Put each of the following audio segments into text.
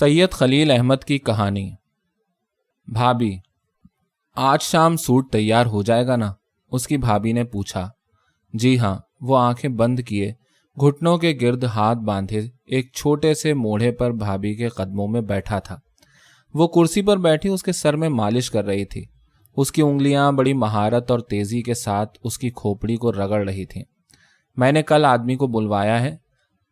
سید خلیل احمد کی کہانی۔ بھابھی، آج شام سوٹ تیار ہو جائے گا نا؟ اس کی بھابھی نے پوچھا۔ جی ہاں وہ آنکھیں بند کیے، گھٹنوں کے گرد ہاتھ باندھے ایک چھوٹے سے موڑے پر بھابھی کے قدموں میں بیٹھا تھا۔ وہ کرسی پر بیٹھی اس کے سر میں مالش کر رہی تھی۔ اس کی انگلیاں بڑی مہارت اور تیزی کے ساتھ اس کی کھوپڑی کو رگڑ رہی تھیں۔ میں نے کل آدمی کو بلوایا ہے،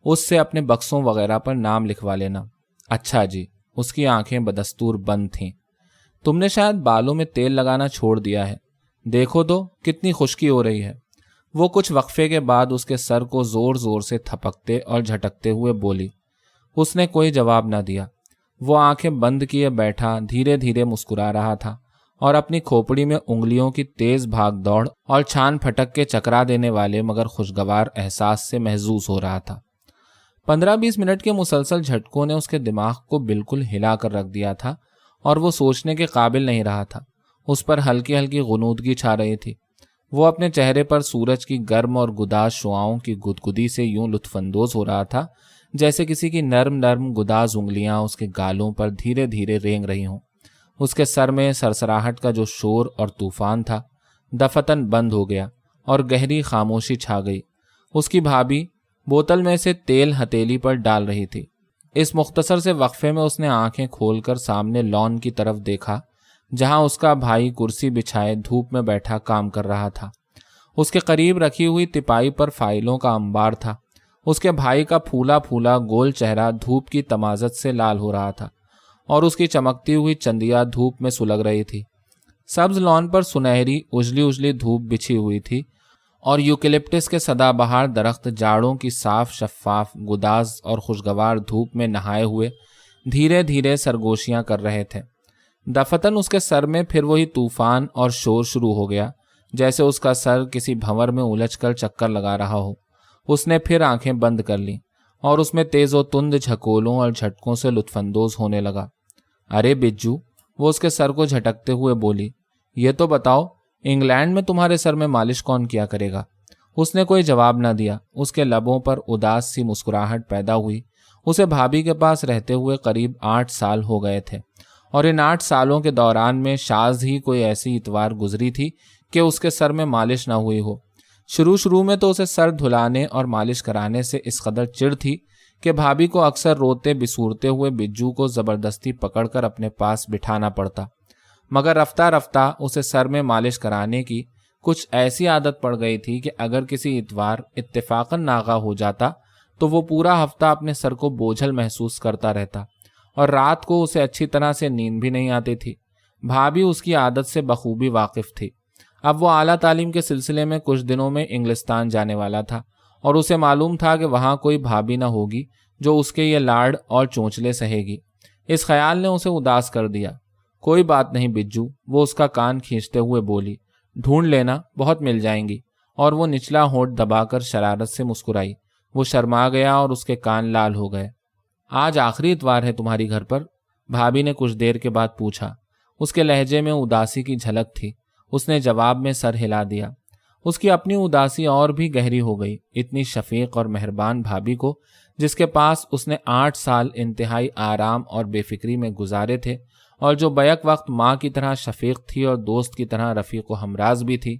اس سے اپنے بکسوں وغیرہ پر نام لکھوا لینا۔ اچھا جی اس کی آنکھیں بدستور بند تھیں۔ تم نے شاید بالوں میں تیل لگانا چھوڑ دیا ہے۔ دیکھو تو کتنی خشکی ہو رہی ہے۔ وہ کچھ وقفے کے بعد اس کے سر کو زور زور سے تھپکتے اور جھٹکتے ہوئے بولی۔ اس نے کوئی جواب نہ دیا۔ وہ آنکھیں بند کیے بیٹھا، دھیرے دھیرے مسکرا رہا تھا اور اپنی کھوپڑی میں انگلیوں کی تیز بھاگ دوڑ اور چھان پھٹک کے چکرا دینے والے مگر خوشگوار احساس سے محظوظ ہو رہا تھا۔ پندرہ بیس منٹ کے مسلسل جھٹکوں نے اس کے دماغ کو بالکل ہلا کر رکھ دیا تھا اور وہ سوچنے کے قابل نہیں رہا تھا۔ اس پر ہلکی ہلکی غنودگی چھا رہی تھی۔ وہ اپنے چہرے پر سورج کی گرم اور گداز شعاؤں کی گدگدی سے یوں لطف اندوز ہو رہا تھا جیسے کسی کی نرم نرم گداز انگلیاں اس کے گالوں پر دھیرے دھیرے رینگ رہی ہوں۔ اس کے سر میں سرسراہٹ کا جو شور اور طوفان تھا، دفتن بند ہو گیا اور گہری خاموشی چھا گئی۔ اس کی بھابھی بوتل میں سے تیل ہتیلی پر ڈال رہی تھی۔ اس مختصر سے وقفے میں اس نے آنکھیں کھول کر سامنے لان کی طرف دیکھا، جہاں اس کا بھائی کرسی بچھائے دھوپ میں بیٹھا کام کر رہا تھا۔ اس کے قریب رکھی ہوئی تپائی پر فائلوں کا انبار تھا۔ اس کے بھائی کا پھولا پھولا گول چہرہ دھوپ کی تمازت سے لال ہو رہا تھا اور اس کی چمکتی ہوئی چندیا دھوپ میں سلگ رہی تھی۔ سبز لان پر سنہری، اجلی اجلی دھوپ بچھی ہوئی تھی۔ اور یوکلپٹس کے سدا بہار درخت جاڑوں کی صاف شفاف گداز اور خوشگوار دھوپ میں نہائے ہوئے دھیرے دھیرے سرگوشیاں کر رہے تھے۔ دفتن اس کے سر میں پھر وہی طوفان اور شور شروع ہو گیا، جیسے اس کا سر کسی بھنور میں الجھ کر چکر لگا رہا ہو۔ اس نے پھر آنکھیں بند کر لی اور اس میں تیز و تند جھکولوں اور جھٹکوں سے لطف اندوز ہونے لگا۔ ارے بجو، وہ اس کے سر کو جھٹکتے ہوئے بولی، یہ تو بتاؤ انگلینڈ میں تمہارے سر میں مالش کون کیا کرے گا؟ اس نے کوئی جواب نہ دیا۔ اس کے لبوں پر اداس سی مسکراہٹ پیدا ہوئی۔ اسے بھابھی کے پاس رہتے ہوئے قریب آٹھ سال ہو گئے تھے۔ اور ان آٹھ سالوں کے دوران میں شاز ہی کوئی ایسی اتوار گزری تھی کہ اس کے سر میں مالش نہ ہوئی ہو۔ شروع شروع میں تو اسے سر دھلانے اور مالش کرانے سے اس قدر چڑ تھی کہ بھابھی کو اکثر روتے بسورتے ہوئے بجو کو زبردستی پکڑ کر اپنے پاس بٹھانا پڑتا۔ مگر رفتہ رفتہ اسے سر میں مالش کرانے کی کچھ ایسی عادت پڑ گئی تھی کہ اگر کسی اتوار اتفاقاً ناغا ہو جاتا تو وہ پورا ہفتہ اپنے سر کو بوجھل محسوس کرتا رہتا اور رات کو اسے اچھی طرح سے نیند بھی نہیں آتی تھی۔ بھابھی اس کی عادت سے بخوبی واقف تھی۔ اب وہ اعلیٰ تعلیم کے سلسلے میں کچھ دنوں میں انگلستان جانے والا تھا اور اسے معلوم تھا کہ وہاں کوئی بھابھی نہ ہوگی جو اس کے یہ لاڈ اور چونچلے سہے گی۔ اس خیال نے اسے اداس کر دیا۔ کوئی بات نہیں بجو، وہ اس کا کان کھینچتے ہوئے بولی، ڈھونڈ لینا، بہت مل جائیں گی۔ اور وہ نچلا ہونٹ دبا کر شرارت سے مسکرائی۔ وہ شرما گیا اور اس کے کان لال ہو گئے۔ آج آخری اتوار ہے تمہاری گھر پر؟ بھابھی نے کچھ دیر کے بعد پوچھا۔ اس کے لہجے میں اداسی کی جھلک تھی۔ اس نے جواب میں سر ہلا دیا۔ اس کی اپنی اداسی اور بھی گہری ہو گئی۔ اتنی شفیق اور مہربان بھابھی کو، جس کے پاس اس نے آٹھ سال انتہائی آرام اور بے فکری میں گزارے تھے اور جو بیک وقت ماں کی طرح شفیق تھی اور دوست کی طرح رفیق و ہمراز بھی تھی،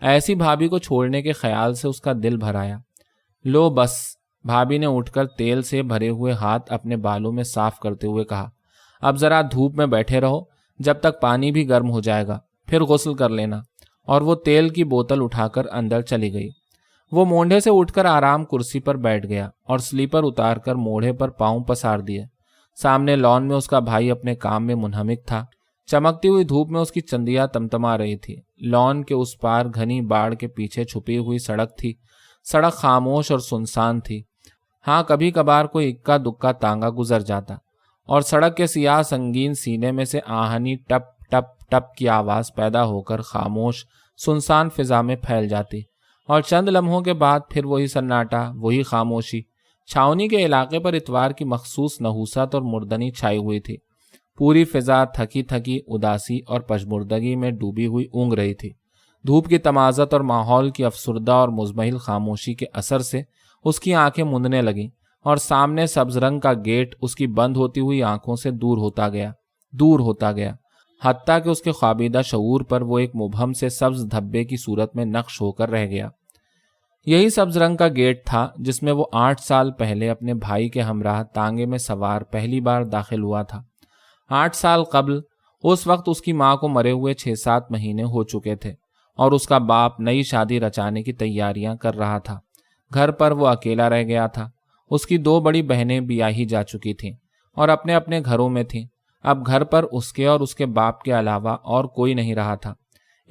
ایسی بھابھی کو چھوڑنے کے خیال سے اس کا دل بھر آیا۔ لو بس، بھابھی نے اٹھ کر تیل سے بھرے ہوئے ہاتھ اپنے بالوں میں صاف کرتے ہوئے کہا، اب ذرا دھوپ میں بیٹھے رہو، جب تک پانی بھی گرم ہو جائے گا، پھر غسل کر لینا۔ اور وہ تیل کی بوتل اٹھا کر اندر چلی گئی۔ وہ مونڈے سے اٹھ کر آرام کرسی پر بیٹھ گیا اور سلیپر اتار کر موڑے پر پاؤں پسار دیے۔ سامنے لان میں اس کا بھائی اپنے کام میں منہمک تھا۔ چمکتی ہوئی دھوپ میں اس کی چندیا تمتما رہی تھی۔ لان کے اس پار گھنی باڑ کے پیچھے چھپی ہوئی سڑک تھی۔ سڑک خاموش اور سنسان تھی۔ ہاں کبھی کبھار کوئی اکا دکا تانگا گزر جاتا۔ اور سڑک کے سیاہ سنگین سینے میں سے آہنی ٹپ ٹپ ٹپ کی آواز پیدا ہو کر خاموش، سنسان فضا میں پھیل جاتی۔ اور چند لمحوں کے بعد پھر وہی سناٹا، وہی خاموشی۔ چھاونی کے علاقے پر اتوار کی مخصوص نحوست اور مردنی چھائی ہوئی تھی۔ پوری فضا تھکی تھکی، اداسی اور پشمردگی میں ڈوبی ہوئی اونگ رہی تھی۔ دھوپ کی تمازت اور ماحول کی افسردہ اور مزمحل خاموشی کے اثر سے اس کی آنکھیں مندنے لگیں اور سامنے سبز رنگ کا گیٹ اس کی بند ہوتی ہوئی آنکھوں سے دور ہوتا گیا، دور ہوتا گیا۔ حتیٰ کہ اس کے خوابیدہ شعور پر وہ ایک مبہم سے سبز دھبے کی صورت میں نقش ہو کر رہ گیا۔ یہی سبز رنگ کا گیٹ تھا جس میں وہ آٹھ سال پہلے اپنے بھائی کے ہمراہ تانگے میں سوار پہلی بار داخل ہوا تھا۔ آٹھ سال قبل اس وقت اس کی ماں کو مرے ہوئے چھ سات مہینے ہو چکے تھے اور اس کا باپ نئی شادی رچانے کی تیاریاں کر رہا تھا۔ گھر پر وہ اکیلا رہ گیا تھا۔ اس کی دو بڑی بہنیں بیاہی جا چکی تھیں اور اپنے اپنے گھروں میں تھیں۔ اب گھر پر اس کے اور اس کے باپ کے علاوہ اور کوئی نہیں رہا تھا۔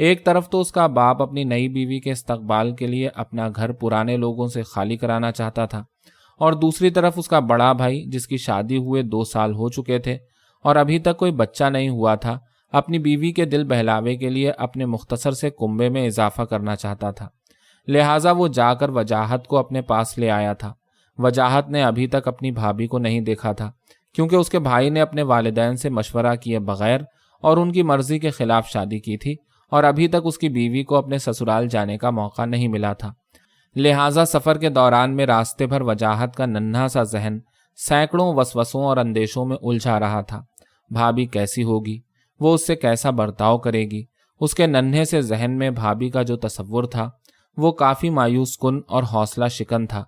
ایک طرف تو اس کا باپ اپنی نئی بیوی کے استقبال کے لیے اپنا گھر پرانے لوگوں سے خالی کرانا چاہتا تھا، اور دوسری طرف اس کا بڑا بھائی، جس کی شادی ہوئے دو سال ہو چکے تھے، اور ابھی تک کوئی بچہ نہیں ہوا تھا، اپنی بیوی کے دل بہلاوے کے لیے اپنے مختصر سے کنبے میں اضافہ کرنا چاہتا تھا۔ لہٰذا وہ جا کر وجاہت کو اپنے پاس لے آیا تھا۔ وجاہت نے ابھی تک اپنی بھابھی کو نہیں دیکھا تھا، کیونکہ اس کے بھائی نے اپنے والدین سے مشورہ کیے بغیر اور ان کی مرضی کے خلاف شادی کی تھی۔ اور ابھی تک اس کی بیوی کو اپنے سسرال جانے کا موقع نہیں ملا تھا۔ لہٰذا سفر کے دوران میں راستے بھر وجاہت کا ننھا سا ذہن سینکڑوں وسوسوں اور اندیشوں میں الجھا رہا تھا۔ بھابھی کیسی ہوگی؟ وہ اس سے کیسا برتاؤ کرے گی؟ اس کے ننھے سے ذہن میں بھابھی کا جو تصور تھا، وہ کافی مایوس کن اور حوصلہ شکن تھا۔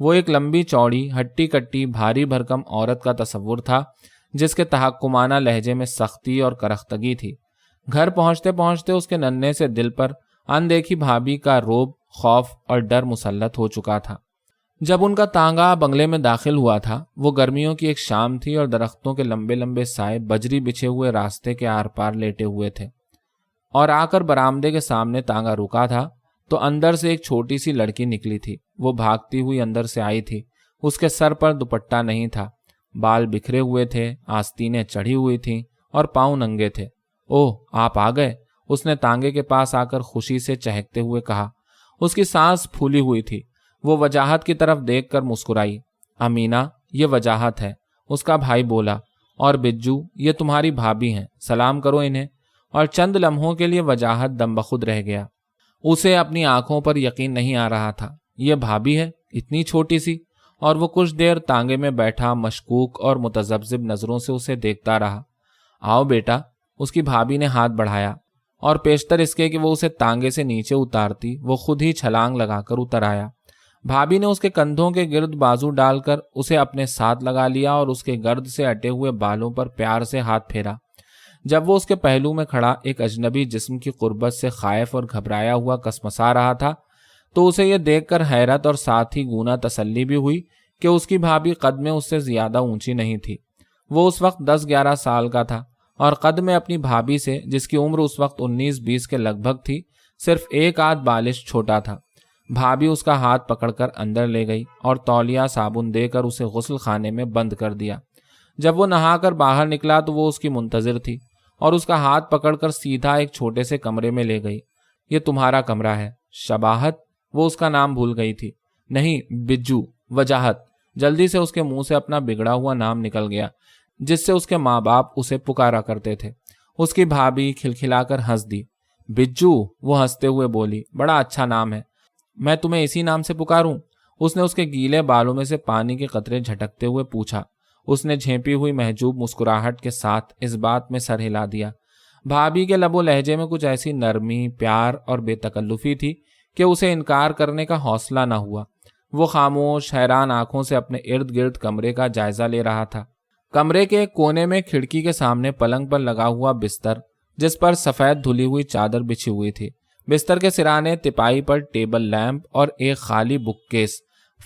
وہ ایک لمبی چوڑی، ہٹی کٹی، بھاری بھرکم عورت کا تصور تھا، جس کے تحکمانہ لہجے میں سختی اور کرختگی تھی۔ گھر پہنچتے پہنچتے اس کے ننے سے دل پر اندیکھی بھابھی کا روب، خوف اور ڈر مسلط ہو چکا تھا۔ جب ان کا تانگا بنگلے میں داخل ہوا تھا، وہ گرمیوں کی ایک شام تھی اور درختوں کے لمبے لمبے سائے بجری بچھے ہوئے راستے کے آر پار لیٹے ہوئے تھے۔ اور آ کر برامدے کے سامنے تانگا رکا تھا، تو اندر سے ایک چھوٹی سی لڑکی نکلی تھی۔ وہ بھاگتی ہوئی اندر سے آئی تھی۔ اس کے سر پر دوپٹہ نہیں تھا۔ بال بکھرے ہوئے تھے، آستینیں چڑھی ہوئی تھیں اور پاؤں ننگے تھے۔ اوہ، آپ آ گئے۔ اس نے تانگے کے پاس آ کر خوشی سے چہکتے ہوئے کہا۔ اس کی سانس پھولی ہوئی تھی۔ وہ وجاہت کی طرف دیکھ کر مسکرائی۔ امینا، یہ وجاہت ہے۔ اس کا بھائی بولا۔ اور بجو، یہ تمہاری بھابھی ہیں۔ سلام کرو انہیں۔ اور چند لمحوں کے لیے وجاہت دم بخود رہ گیا۔ اسے اپنی آنکھوں پر یقین نہیں آ رہا تھا۔ یہ بھابھی ہے، اتنی چھوٹی سی۔ اور وہ کچھ دیر تانگے میں بیٹھا، مشکوک اور متذبذب نظروں سے اسے دیکھتا رہا۔ آؤ بیٹا اس کی بھابھی نے ہاتھ بڑھایا اور پیشتر اس کے کہ وہ اسے تانگے سے نیچے اتارتی، وہ خود ہی چھلانگ لگا کر اتر آیا۔ بھابھی نے اس کے کندھوں کے گرد بازو ڈال کر اسے اپنے ساتھ لگا لیا اور اس کے گرد سے اٹے ہوئے بالوں پر پیار سے ہاتھ پھیرا۔ جب وہ اس کے پہلو میں کھڑا، ایک اجنبی جسم کی قربت سے خائف اور گھبرایا ہوا کسمسا رہا تھا، تو اسے یہ دیکھ کر حیرت اور ساتھ ہی گونا تسلی بھی ہوئی کہ اس کی بھابھی قد میں اس سے زیادہ اونچی نہیں تھی۔ وہ اس وقت دس گیارہ سال کا تھا۔ اور قد میں اپنی بھابھی سے، جس کی عمر اس وقت انیس بیس کے لگ بھگ تھی، صرف ایک آدھ بالش چھوٹا تھا۔ بھابھی اس کا ہاتھ پکڑ کر اندر لے گئی اور تولیا صابن دے کر اسے غسل خانے میں بند کر دیا۔ جب وہ نہا کر باہر نکلا تو وہ اس کی منتظر تھی اور اس کا ہاتھ پکڑ کر سیدھا ایک چھوٹے سے کمرے میں لے گئی۔ یہ تمہارا کمرہ ہے۔ شباہت وہ اس کا نام بھول گئی تھی۔ نہیں، بجو، وجاہت۔ جلدی سے اس کے منہ سے اپنا بگڑا ہوا نام نکل گیا۔ جس سے اس کے ماں باپ اسے پکارا کرتے تھے۔ اس کی بھابھی کھلکھلا کر ہنس دی۔ بجو، وہ ہنستے ہوئے بولی، بڑا اچھا نام ہے۔ میں تمہیں اسی نام سے پکاروں۔ اس نے اس کے گیلے بالوں میں سے پانی کے قطرے جھٹکتے ہوئے پوچھا۔ اس نے جھیپی ہوئی محجوب مسکراہٹ کے ساتھ اس بات میں سر ہلا دیا۔ بھابھی کے لب و لہجے میں کچھ ایسی نرمی، پیار اور بے تکلفی تھی کہ اسے انکار کرنے کا حوصلہ نہ ہوا۔ وہ خاموش، حیران آنکھوں سے اپنے ارد گرد کمرے کا جائزہ لے رہا تھا۔ کمرے کے کونے میں کھڑکی کے سامنے پلنگ پر لگا ہوا بستر، جس پر سفید دھلی ہوئی چادر بچھی ہوئی تھی۔ بستر کے سرانے تپائی پر ٹیبل لیمپ اور ایک خالی بک کیس۔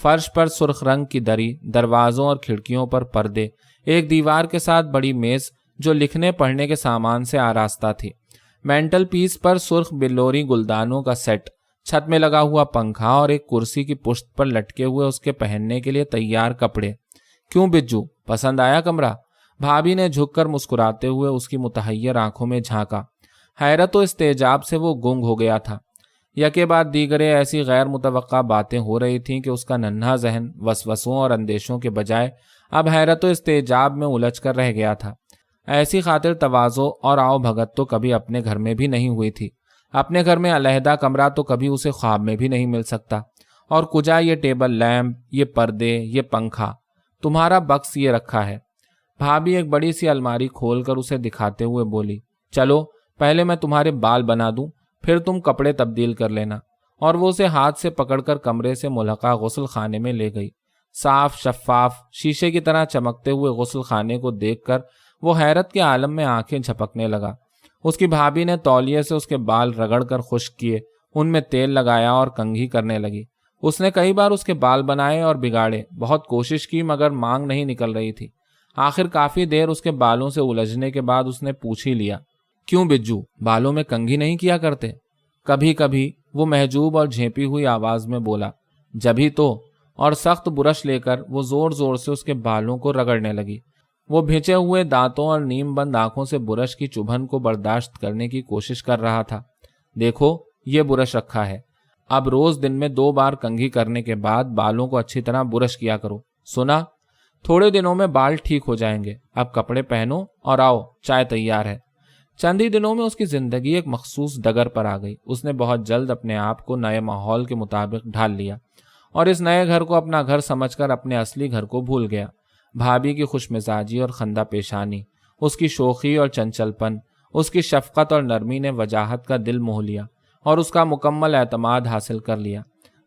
فرش پر سرخ رنگ کی دری، دروازوں اور کھڑکیوں پر پردے۔ ایک دیوار کے ساتھ بڑی میز جو لکھنے پڑھنے کے سامان سے آراستہ تھی۔ مینٹل پیس پر سرخ بلوری گلدانوں کا سیٹ۔ چھت میں لگا ہوا پنکھا اور ایک کرسی کی پشت پر لٹکے ہوئے اس کے پہننے کے لیے تیار کپڑے۔ کیوں بجو پسند آیا کمرہ؟ بھابھی نے جھک کر مسکراتے ہوئے اس کی متحیر آنکھوں میں جھانکا۔ حیرت و استحجاب سے وہ گنگ ہو گیا تھا۔ یکے بعد دیگرے ایسی غیر متوقع باتیں ہو رہی تھیں کہ اس کا ننھا ذہن وسوسوں اور اندیشوں کے بجائے اب حیرت و استحجاب میں الجھ کر رہ گیا تھا۔ ایسی خاطر توازو اور آؤ بھگت تو کبھی اپنے گھر میں بھی نہیں ہوئی تھی۔ اپنے گھر میں علیحدہ کمرہ تو کبھی اسے خواب میں بھی نہیں مل سکتا۔ اور کجا یہ ٹیبل لیمپ، یہ پردے، یہ پنکھا؟ تمہارا بکس یہ رکھا ہے۔ بھابھی ایک بڑی سی الماری کھول کر اسے دکھاتے ہوئے بولی، چلو، پہلے میں تمہارے بال بنا دوں، پھر تم کپڑے تبدیل کر لینا۔ اور وہ اسے ہاتھ سے پکڑ کر کمرے سے ملحقہ غسل خانے میں لے گئی۔ صاف، شفاف، شیشے کی طرح چمکتے ہوئے غسل خانے کو دیکھ کر وہ حیرت کے عالم میں آنکھیں جھپکنے لگا۔ اس کی بھابھی نے تولیے سے اس کے بال رگڑ کر خشک کیے، ان میں تیل لگایا اور کنگھی کرنے لگی۔ اس نے کئی بار اس کے بال بنائے اور بگاڑے۔ بہت کوشش کی، مگر مانگ نہیں نکل رہی تھی۔ آخر کافی دیر اس کے بالوں سے الجھنے کے بعد اس نے پوچھ ہی لیا، کیوں بجو، بالوں میں کنگھی نہیں کیا کرتے؟ کبھی کبھی وہ محجوب اور جھیپی ہوئی آواز میں بولا جبھی تو۔ اور سخت برش لے کر وہ زور زور سے اس کے بالوں کو رگڑنے لگی۔ وہ بھیچے ہوئے دانتوں اور نیم بند آنکھوں سے برش کی چبھن کو برداشت کرنے کی کوشش کر رہا تھا۔ دیکھو، یہ برش رکھا ہے۔ اب روز دن میں دو بار کنگھی کرنے کے بعد بالوں کو اچھی طرح برش کیا کرو۔ سنا، تھوڑے دنوں میں بال ٹھیک ہو جائیں گے۔ اب کپڑے پہنو اور آؤ، چائے تیار ہے۔ چند ہی دنوں میں اس کی زندگی ایک مخصوص ڈگر پر آ گئی۔ اس نے بہت جلد اپنے آپ کو نئے ماحول کے مطابق ڈھال لیا اور اس نئے گھر کو اپنا گھر سمجھ کر اپنے اصلی گھر کو بھول گیا۔ بھابھی کی خوش مزاجی اور خندہ پیشانی، اس کی شوخی اور چنچل پن اس کی شفقت اور نرمی نے وجاہت کا دل موہ لیا۔ اور اس کا مکمل اعتماد حاصل کر لیا۔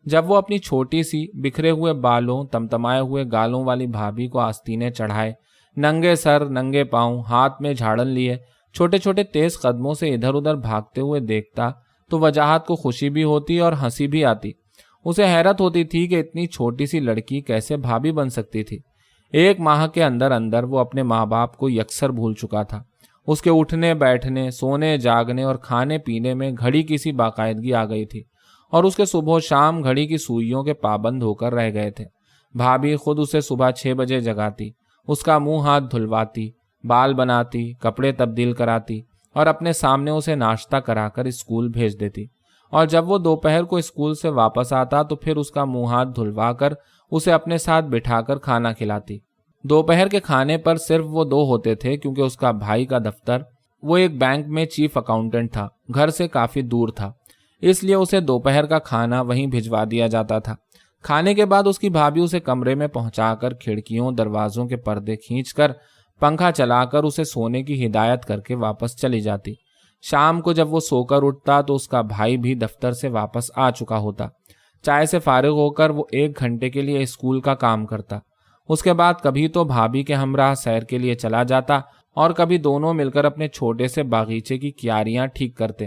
جب وہ اپنی چھوٹی سی بکھرے ہوئے بالوں، تمتمائے ہوئے گالوں والی بھابھی کو آستینے چڑھائے، ننگے سر، ننگے پاؤں، ہاتھ میں جھاڑن لیے، چھوٹے چھوٹے تیز قدموں سے ادھر ادھر بھاگتے ہوئے دیکھتا، تو وجاہت کو خوشی بھی ہوتی اور ہنسی بھی آتی۔ اسے حیرت ہوتی تھی کہ اتنی چھوٹی سی لڑکی کیسے بھابھی بن سکتی تھی۔ ایک ماہ کے اندر اندر وہ اپنے ماں باپ کو یکسر بھول چکا تھا۔ اس کے اٹھنے، بیٹھنے، سونے، جاگنے اور کھانے پینے میں گھڑی کی سی باقاعدگی آ گئی تھی اور اس کے صبح شام گھڑی کی سوئیوں کے پابند ہو کر رہ گئے تھے۔ بھابھی خود اسے صبح چھ بجے جگاتی، اس کا منہ ہاتھ دھلواتی، بال بناتی، کپڑے تبدیل کراتی اور اپنے سامنے اسے ناشتہ کرا کر اسکول بھیج دیتی۔ اور جب وہ دوپہر کو اسکول سے واپس آتا تو پھر اس کا منہ ہاتھ دھلوا کر اسے اپنے ساتھ بٹھا کر کھانا کھلاتی۔ دوپہر کے کھانے پر صرف وہ دو ہوتے تھے کیونکہ اس کا بھائی کا دفتر، وہ ایک بینک میں چیف اکاؤنٹنٹ تھا، گھر سے کافی دور تھا، اس لیے اسے دوپہر کا کھانا وہیں بھجوا دیا جاتا تھا۔ کھانے کے بعد اس کی بھابھی اسے کمرے میں پہنچا کر کھڑکیوں، دروازوں کے پردے کھینچ کر پنکھا چلا کر اسے سونے کی ہدایت کر کے واپس چلی جاتی۔ شام کو جب وہ سو کر اٹھتا تو اس کا بھائی بھی دفتر سے واپس آ چکا ہوتا۔ چائے سے فارغ ہو کر وہ ایک گھنٹے کے لیے اسکول کا کام کرتا۔ اس کے بعد کبھی تو بھابھی کے ہمراہ سیر کے لیے چلا جاتا اور کبھی دونوں مل کر اپنے چھوٹے سے باغیچے کی کیاریاں ٹھیک کرتے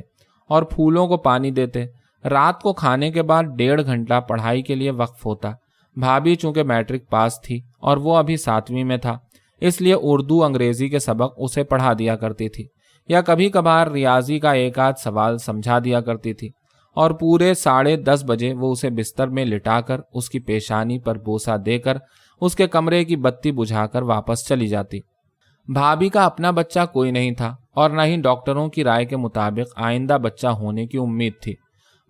اور پھولوں کو پانی دیتے۔ رات کو کھانے کے بعد ڈیڑھ گھنٹہ پڑھائی کے لیے وقف ہوتا۔ بھابھی چونکہ میٹرک پاس تھی اور وہ ابھی ساتویں میں تھا، اس لیے اردو انگریزی کے سبق اسے پڑھا دیا کرتی تھی یا کبھی کبھار ریاضی کا ایک آدھ سوال سمجھا دیا کرتی تھی اور پورے ساڑھے دس بجے وہ اسے بستر میں لٹا کر اس کی پیشانی پر بوسا دے کر اس کے کمرے کی بتی بجھا کر واپس چلی جاتی۔ بھابھی کا اپنا بچہ کوئی نہیں تھا اور نہ ہی ڈاکٹروں کی رائے کے مطابق آئندہ بچہ ہونے کی امید تھی۔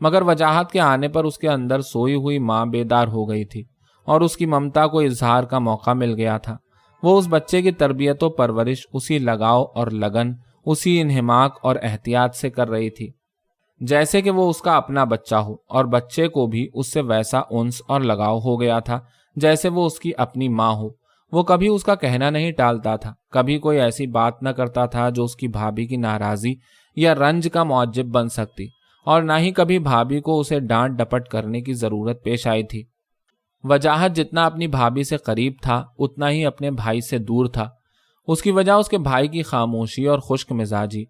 مگر وجاہت کے آنے پر اس کے اندر سوئی ہوئی ماں بیدار ہو گئی تھی اور اس کی ممتا کو اظہار کا موقع مل گیا تھا۔ وہ اس بچے کی تربیت و پرورش اسی لگاؤ اور لگن، اسی انہماک اور احتیاط سے کر رہی تھی۔ جیسے کہ وہ اس کا اپنا بچہ ہو اور بچے کو بھی اس سے ویسا انس اور لگاؤ ہو گیا تھا جیسے وہ اس کی اپنی ماں ہو۔ وہ کبھی اس کا کہنا نہیں ٹالتا تھا۔ کبھی کوئی ایسی بات نہ کرتا تھا جو اس کی بھابھی کی ناراضی یا رنج کا معجب بن سکتی، اور نہ ہی کبھی بھابھی کو اسے ڈانٹ ڈپٹ کرنے کی ضرورت پیش آئی تھی۔ وجاہت جتنا اپنی بھابھی سے قریب تھا، اتنا ہی اپنے بھائی سے دور تھا۔ اس کی وجہ اس کے بھائی کی خاموشی اور خشک مزاجی۔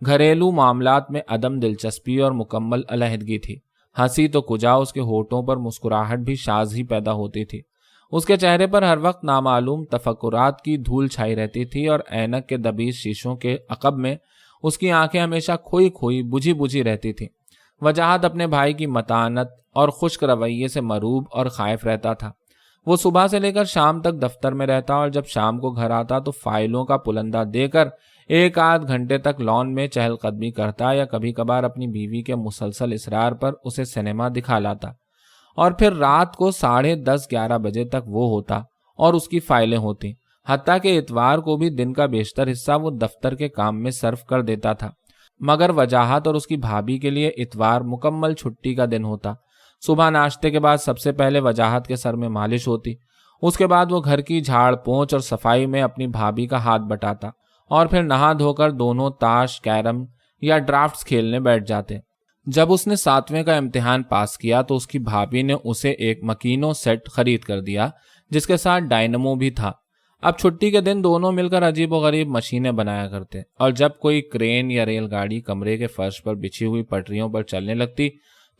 گھریلو معاملات میں عدم دلچسپی اور مکمل علیحدگی تھی۔ ہنسی تو کجا اس کے ہوٹوں پر مسکراہٹ بھی شاز ہی پیدا ہوتی تھی۔ اس کے چہرے پر ہر وقت نامعلوم تفکرات کی دھول چھائی رہتی تھی اور اینک کے دبیز شیشوں کے عقب میں اس کی آنکھیں ہمیشہ کھوئی کھوئی بجھی بجھی رہتی تھی وجاہت اپنے بھائی کی متانت اور خشک رویے سے مروب اور خائف رہتا تھا۔ وہ صبح سے لے کر شام تک دفتر میں رہتا اور جب شام کو گھر آتا تو فائلوں کا پلندہ دے کر ایک آدھ گھنٹے تک لان میں چہل قدمی کرتا یا کبھی کبھار اپنی بیوی کے مسلسل اسرار پر اسے سنیما دکھا لاتا۔ اور پھر رات کو ساڑھے دس گیارہ بجے تک وہ ہوتا اور اس کی فائلیں ہوتی، حتیٰ کہ اتوار کو بھی دن کا بیشتر حصہ وہ دفتر کے کام میں صرف کر دیتا تھا۔ مگر وجاہت اور اس کی بھابھی کے لیے اتوار مکمل چھٹی کا دن ہوتا۔ صبح ناشتے کے بعد سب سے پہلے وجاہت کے سر میں مالش ہوتی۔ اس کے بعد وہ گھر کی جھاڑ پونچھ اور صفائی میں اپنی بھابھی کا ہاتھ بٹاتا اور پھر نہا دھو کر دونوں تاش، کیرم یا ڈرافٹس کھیلنے بیٹھ جاتے۔ جب اس نے ساتویں کا امتحان پاس کیا تو اس کی بھابھی نے اسے ایک مکینو سیٹ خرید کر دیا، جس کے ساتھ ڈائنمو بھی تھا۔ اب چھٹی کے دن دونوں مل کر عجیب و غریب مشینیں بنایا کرتے، اور جب کوئی کرین یا ریل گاڑی کمرے کے فرش پر بچھی ہوئی پٹریوں پر چلنے لگتی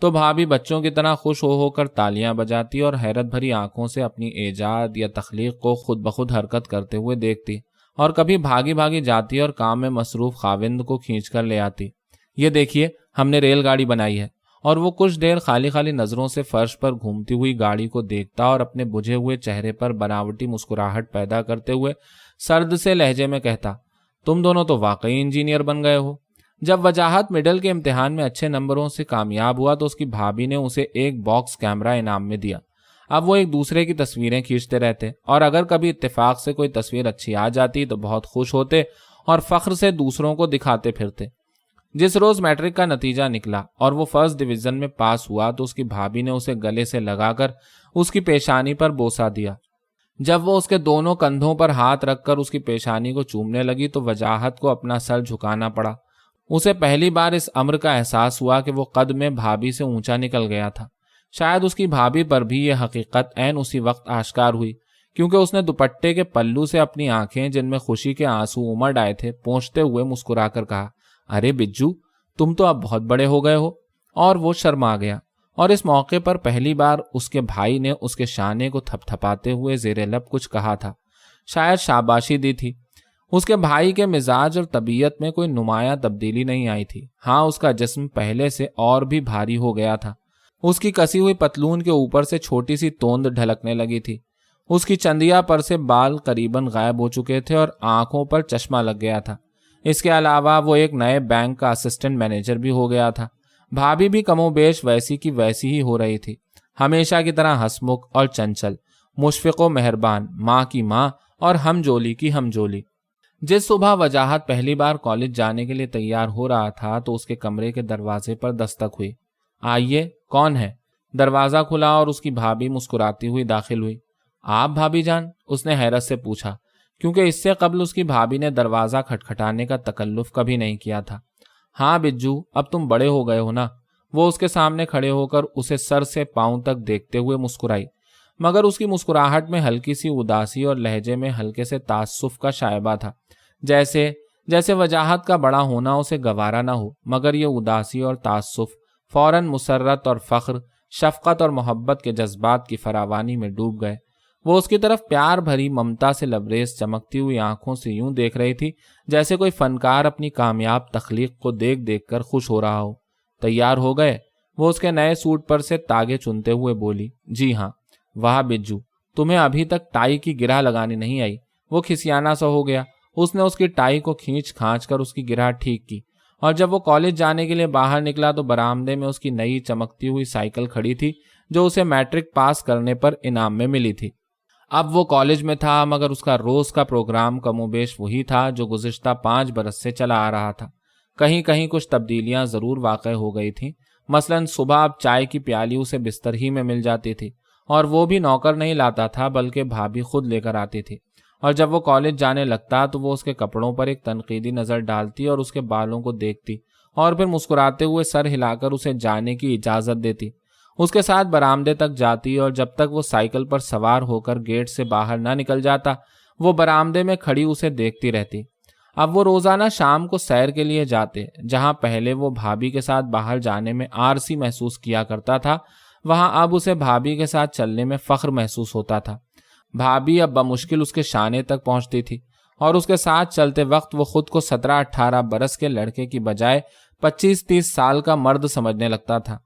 تو بھابھی بچوں کی طرح خوش ہو ہو کر تالیاں بجاتی اور حیرت بھری آنکھوں سے اپنی ایجاد یا تخلیق کو خود بخود حرکت کرتے ہوئے دیکھتی، اور کبھی بھاگی بھاگی جاتی اور کام میں مصروف خاوند کو کھینچ کر لے آتی۔ یہ دیکھیے، ہم نے ریل گاڑی بنائی ہے۔ اور وہ کچھ دیر خالی خالی نظروں سے فرش پر گھومتی ہوئی گاڑی کو دیکھتا اور اپنے بجھے ہوئے چہرے پر بناوٹی مسکراہٹ پیدا کرتے ہوئے سرد سے لہجے میں کہتا، تم دونوں تو واقعی انجینئر بن گئے ہو۔ جب وجاہت مڈل کے امتحان میں اچھے نمبروں سے کامیاب ہوا تو اس کی بھابھی نے اسے ایک باکس کیمرہ انعام میں دیا۔ اب وہ ایک دوسرے کی تصویریں کھینچتے رہتے۔ اور اگر کبھی اتفاق سے کوئی تصویر اچھی آ جاتی تو بہت خوش ہوتے اور فخر سے دوسروں کو دکھاتے پھرتے۔ جس روز میٹرک کا نتیجہ نکلا اور وہ فرسٹ ڈویژن میں پاس ہوا تو اس کی بھابھی نے اسے گلے سے لگا کر اس کی پیشانی پر بوسا دیا۔ جب وہ اس کے دونوں کندھوں پر ہاتھ رکھ کر اس کی پیشانی کو چومنے لگی تو وجاہت کو اپنا سر جھکانا پڑا۔ اسے پہلی بار اس امر کا احساس ہوا کہ وہ قد میں بھابھی سے اونچا نکل گیا تھا۔ شاید اس کی بھابھی پر بھی یہ حقیقت این اسی وقت آشکار ہوئی، کیونکہ اس نے دوپٹے کے پلو سے اپنی آنکھیں جن میں خوشی کے آنسو امڑ آئے تھے پہنچتے ہوئے مسکرا کر کہا ارے بجو، تم تو اب بہت بڑے ہو گئے ہو۔ اور وہ شرما گیا۔ اور اس موقع پر پہلی بار اس کے بھائی نے اس کے شانے کو تھپ تھپاتے ہوئے زیر لب کچھ کہا تھا۔ شاید شاباشی دی تھی۔ اس کے بھائی کے مزاج اور طبیعت میں کوئی نمایاں تبدیلی نہیں آئی تھی۔ ہاں اس کا جسم پہلے سے اور بھی بھاری ہو گیا تھا۔ اس کی کسی ہوئی پتلون کے اوپر سے چھوٹی سی توند ڈھلکنے لگی تھی۔ اس کی چندیا پر سے بال قریباً غائب ہو چکے تھے اور آنکھوں پر چشمہ لگ گیا تھا۔ اس کے علاوہ وہ ایک نئے بینک کا اسسٹنٹ مینیجر بھی ہو گیا تھا۔ بھابھی بھی کم و بیش ویسی کی ویسی ہی ہو رہی تھی۔ ہمیشہ کی طرح ہسمکھ اور چنچل، مشفق و مہربان، ماں کی ماں اور ہم جولی کی ہم جولی۔ جس صبح وجاہت پہلی بار کالج جانے کے لیے تیار ہو رہا تھا تو اس کے کمرے کے دروازے پر دستک ہوئی۔ آئیے، کون ہے؟ دروازہ کھلا اور اس کی بھابھی مسکراتی ہوئی داخل ہوئی۔ آپ بھابھی جان؟ اس نے حیرت سے پوچھا۔ کیونکہ اس سے قبل اس کی بھابھی نے دروازہ کھٹکھٹانے کا تکلف کبھی نہیں کیا تھا۔ ہاں بجو، اب تم بڑے ہو گئے ہو نا؟ وہ اس کے سامنے کھڑے ہو کر اسے سر سے پاؤں تک دیکھتے ہوئے مسکرائی۔ مگر اس کی مسکراہٹ میں ہلکی سی اداسی اور لہجے میں ہلکے سے تعصف کا شائبہ تھا۔ جیسے جیسے وجاہت کا بڑا ہونا اسے گوارا نہ ہو، مگر یہ اداسی اور تعصف، فوراً مسرت اور فخر، شفقت اور محبت کے جذبات کی فراوانی میں ڈوب گئے۔ وہ اس کی طرف پیار بھری ممتا سے لبریز چمکتی ہوئی آنکھوں سے یوں دیکھ رہی تھی جیسے کوئی فنکار اپنی کامیاب تخلیق کو دیکھ دیکھ کر خوش ہو رہا ہو۔ تیار ہو گئے؟ وہ اس کے نئے سوٹ پر سے تاگے چنتے ہوئے بولی جی ہاں۔ واہ بجو، تمہیں ابھی تک ٹائی کی گرہ لگانی نہیں آئی۔ وہ کھسیانہ سا ہو گیا۔ اس نے اس کی ٹائی کو کھینچ کھانچ کر اس کی گرہ ٹھیک کی۔ اور جب وہ کالج جانے کے لیے باہر نکلا تو برآمدے میں اس کی نئی چمکتی ہوئی سائیکل کھڑی تھی جو اسے میٹرک پاس کرنے پر انعام میں ملی تھی۔ اب وہ کالج میں تھا، مگر اس کا روز کا پروگرام کم و بیش وہی تھا جو گزشتہ پانچ برس سے چلا آ رہا تھا۔ کہیں کہیں کچھ تبدیلیاں ضرور واقع ہو گئی تھیں۔ مثلا صبح اب چائے کی پیالی اسے بستر ہی میں مل جاتی تھی اور وہ بھی نوکر نہیں لاتا تھا، بلکہ بھابھی خود لے کر آتی تھی اور جب وہ کالج جانے لگتا تو وہ اس کے کپڑوں پر ایک تنقیدی نظر ڈالتی اور اس کے بالوں کو دیکھتی اور پھر مسکراتے ہوئے سر ہلا کر اسے جانے کی اجازت دیتی۔ اس کے ساتھ برآمدے تک جاتی اور جب تک وہ سائیکل پر سوار ہو کر گیٹ سے باہر نہ نکل جاتا، وہ برآمدے میں کھڑی اسے دیکھتی رہتی۔ اب وہ روزانہ شام کو سیر کے لیے جاتے، جہاں پہلے وہ بھابھی کے ساتھ باہر جانے میں آرسی محسوس کیا کرتا تھا، وہاں اب اسے بھابھی کے ساتھ چلنے میں فخر محسوس ہوتا تھا۔ بھابھی اب بمشکل اس کے شانے تک پہنچتی تھی اور اس کے ساتھ چلتے وقت وہ خود کو سترہ اٹھارہ برس کے لڑکے کی بجائے پچیس تیس سال کا مرد سمجھنے لگتا تھا۔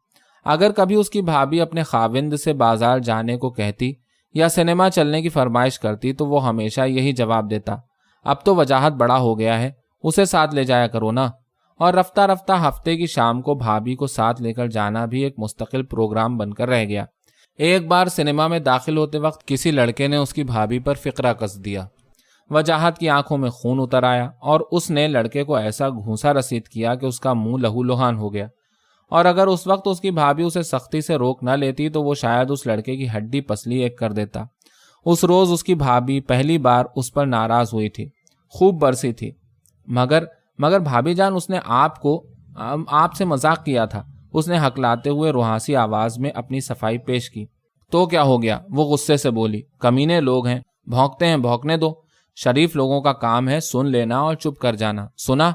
اگر کبھی اس کی بھابھی اپنے خاوند سے بازار جانے کو کہتی یا سنیما چلنے کی فرمائش کرتی تو وہ ہمیشہ یہی جواب دیتا، اب تو وجاہت بڑا ہو گیا ہے، اسے ساتھ لے جایا کرو نا۔ اور رفتہ رفتہ ہفتے کی شام کو بھابھی کو ساتھ لے کر جانا بھی ایک مستقل پروگرام بن کر رہ گیا۔ ایک بار سنیما میں داخل ہوتے وقت کسی لڑکے نے اس کی بھابھی پر فکرہ کس دیا۔ وجاہت کی آنکھوں میں خون اتر آیا اور اس نے لڑکے کو ایسا گھونسا رسید کیا کہ اس کا منہ لہو لوہان ہو گیا۔ اور اگر اس وقت اس کی بھابھی اسے سختی سے روک نہ لیتی تو وہ شاید اس لڑکے کی ہڈی پسلی ایک کر دیتا۔ اس روز اس کی بھابھی پہلی بار اس پر ناراض ہوئی تھی، خوب برسی تھی۔ مگر مگر بھابھی جان، اس نے آپ کو، آپ سے مذاق کیا تھا۔ اس نے ہکلاتے ہوئے روحاسی آواز میں اپنی صفائی پیش کی۔ تو کیا ہو گیا؟ وہ غصے سے بولی، کمینے لوگ ہیں، بھونکتے ہیں، بھونکنے دو۔ شریف لوگوں کا کام ہے، سن لینا اور چپ کر جانا۔ سنا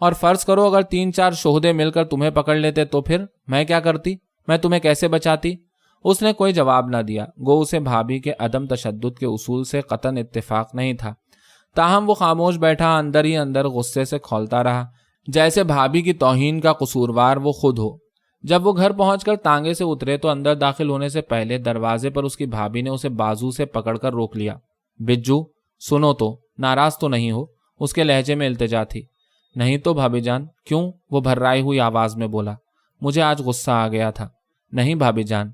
اور فرض کرو اگر تین چار شہدے مل کر تمہیں پکڑ لیتے تو پھر میں کیا کرتی؟ میں تمہیں کیسے بچاتی؟ اس نے کوئی جواب نہ دیا، گو اسے بھابھی کے عدم تشدد کے اصول سے قطن اتفاق نہیں تھا۔ تاہم وہ خاموش بیٹھا، اندر ہی اندر غصے سے کھولتا رہا۔ جیسے بھابھی کی توہین کا قصوروار وہ خود ہو۔ جب وہ گھر پہنچ کر تانگے سے اترے تو اندر داخل ہونے سے پہلے دروازے پر اس کی بھابھی نے اسے بازو سے پکڑ کر روک لیا۔ بجو، سنو تو، ناراض تو نہیں ہو، اس کے لہجے میں التجا تھی۔ نہیں تو بھابھی جان، کیوں؟ وہ بھررائی ہوئی آواز میں بولا، مجھے آج غصہ آ گیا تھا۔ نہیں بھابھی جان،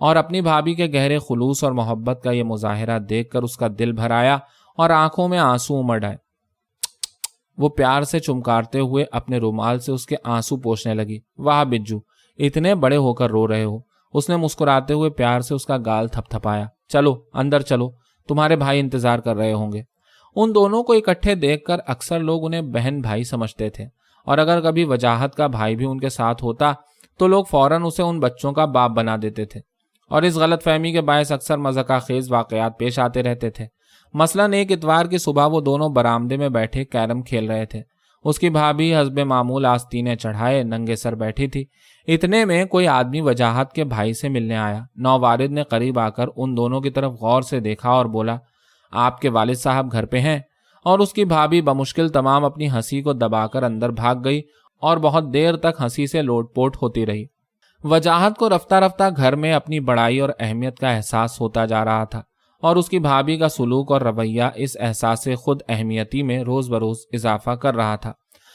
اور اپنی بھابھی کے گہرے خلوص اور محبت کا یہ مظاہرہ دیکھ کر اس کا دل بھر آیا اور آنکھوں میں آنسو امڑ آئے۔ وہ پیار سے چمکارتے ہوئے اپنے رومال سے اس کے آنسو پوچھنے لگی، واہ بجو، اتنے بڑے ہو کر رو رہے ہو۔ اس نے مسکراتے ہوئے پیار سے اس کا گال تھپ تھپایا چلو، اندر چلو، تمہارے بھائی انتظار کر رہے ہوں گے۔ ان دونوں کو اکٹھے دیکھ کر اکثر لوگ انہیں بہن بھائی سمجھتے تھے۔ اور اگر کبھی وجاہت کا بھائی بھی ان کے ساتھ ہوتا، تو لوگ فوراً اسے ان بچوں کا باپ بنا دیتے تھے۔ اور اس غلط فہمی کے باعث اکثر مزکا خیز واقعات پیش آتے رہتے تھے۔ مثلاً ایک اتوار کی صبح وہ دونوں برامدے میں بیٹھے کیرم کھیل رہے تھے۔ اس کی بھابھی حسب معمول آستینے چڑھائے ننگے سر بیٹھی تھی۔ اتنے میں کوئی آدمی وجاہت کے بھائی سے ملنے آیا۔ نووارد نے قریب آ کر ان دونوں کی طرف غور سے دیکھا اور بولا آپ کے والد صاحب گھر پہ ہیں اور اس کی بھابھی بمشکل تمام اپنی ہنسی کو دبا کر اندر بھاگ گئی اور بہت دیر تک ہنسی سے لوٹ پوٹ ہوتی رہی۔ وجاہت کو رفتہ رفتہ گھر میں اپنی بڑائی اور اہمیت کا احساس ہوتا جا رہا تھا اور اس کی بھابھی کا سلوک اور رویہ اس احساس خود اہمیتی میں روز بروز اضافہ کر رہا تھا۔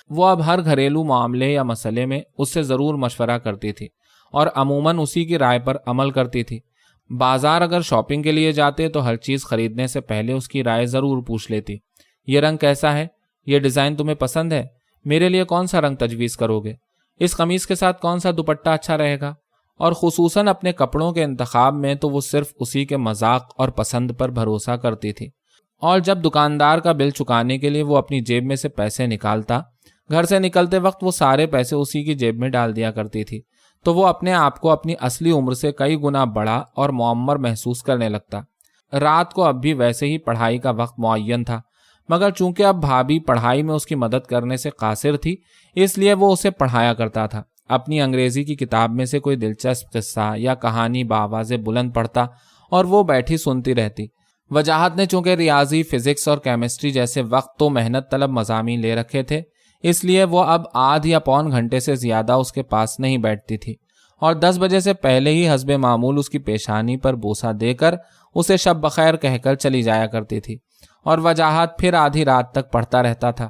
وہ اب ہر گھریلو معاملے یا مسئلے میں اس سے ضرور مشورہ کرتی تھی اور عموماً اسی کی رائے پر عمل کرتی تھی۔ بازار اگر شاپنگ کے لیے جاتے تو ہر چیز خریدنے سے پہلے اس کی رائے ضرور پوچھ لیتی۔ یہ رنگ کیسا ہے؟ یہ ڈیزائن تمہیں پسند ہے؟ میرے لیے کون سا رنگ تجویز کرو گے؟ اس قمیض کے ساتھ کون سا دوپٹہ اچھا رہے گا؟ اور خصوصاً اپنے کپڑوں کے انتخاب میں تو وہ صرف اسی کے مذاق اور پسند پر بھروسہ کرتی تھی۔ اور جب دکاندار کا بل چکانے کے لیے وہ اپنی جیب میں سے پیسے نکالتا، گھر سے نکلتے وقت وہ سارے پیسے اسی کی جیب میں ڈال دیا کرتی تھی۔ تو وہ اپنے آپ کو اپنی اصلی عمر سے کئی گنا بڑا اور معمر محسوس کرنے لگتا۔ رات کو اب بھی ویسے ہی پڑھائی کا وقت معین تھا، مگر چونکہ اب بھابھی پڑھائی میں اس کی مدد کرنے سے قاصر تھی، اس لیے وہ اسے پڑھایا کرتا تھا۔ اپنی انگریزی کی کتاب میں سے کوئی دلچسپ قصہ یا کہانی باواز بلند پڑھتا اور وہ بیٹھی سنتی رہتی۔ وجاہت نے چونکہ ریاضی، فزکس اور کیمسٹری جیسے وقت تو محنت طلب مضامین لے رکھے تھے اس لیے وہ اب آدھ یا پون گھنٹے سے زیادہ اس کے پاس نہیں بیٹھتی تھی۔ اور دس بجے سے پہلے ہی حسب معمول اس کی پیشانی پر بوسا دے کر اسے شب بخیر کہہ کر چلی جایا کرتی تھی اور وجاہت پھر آدھی رات تک پڑھتا رہتا تھا۔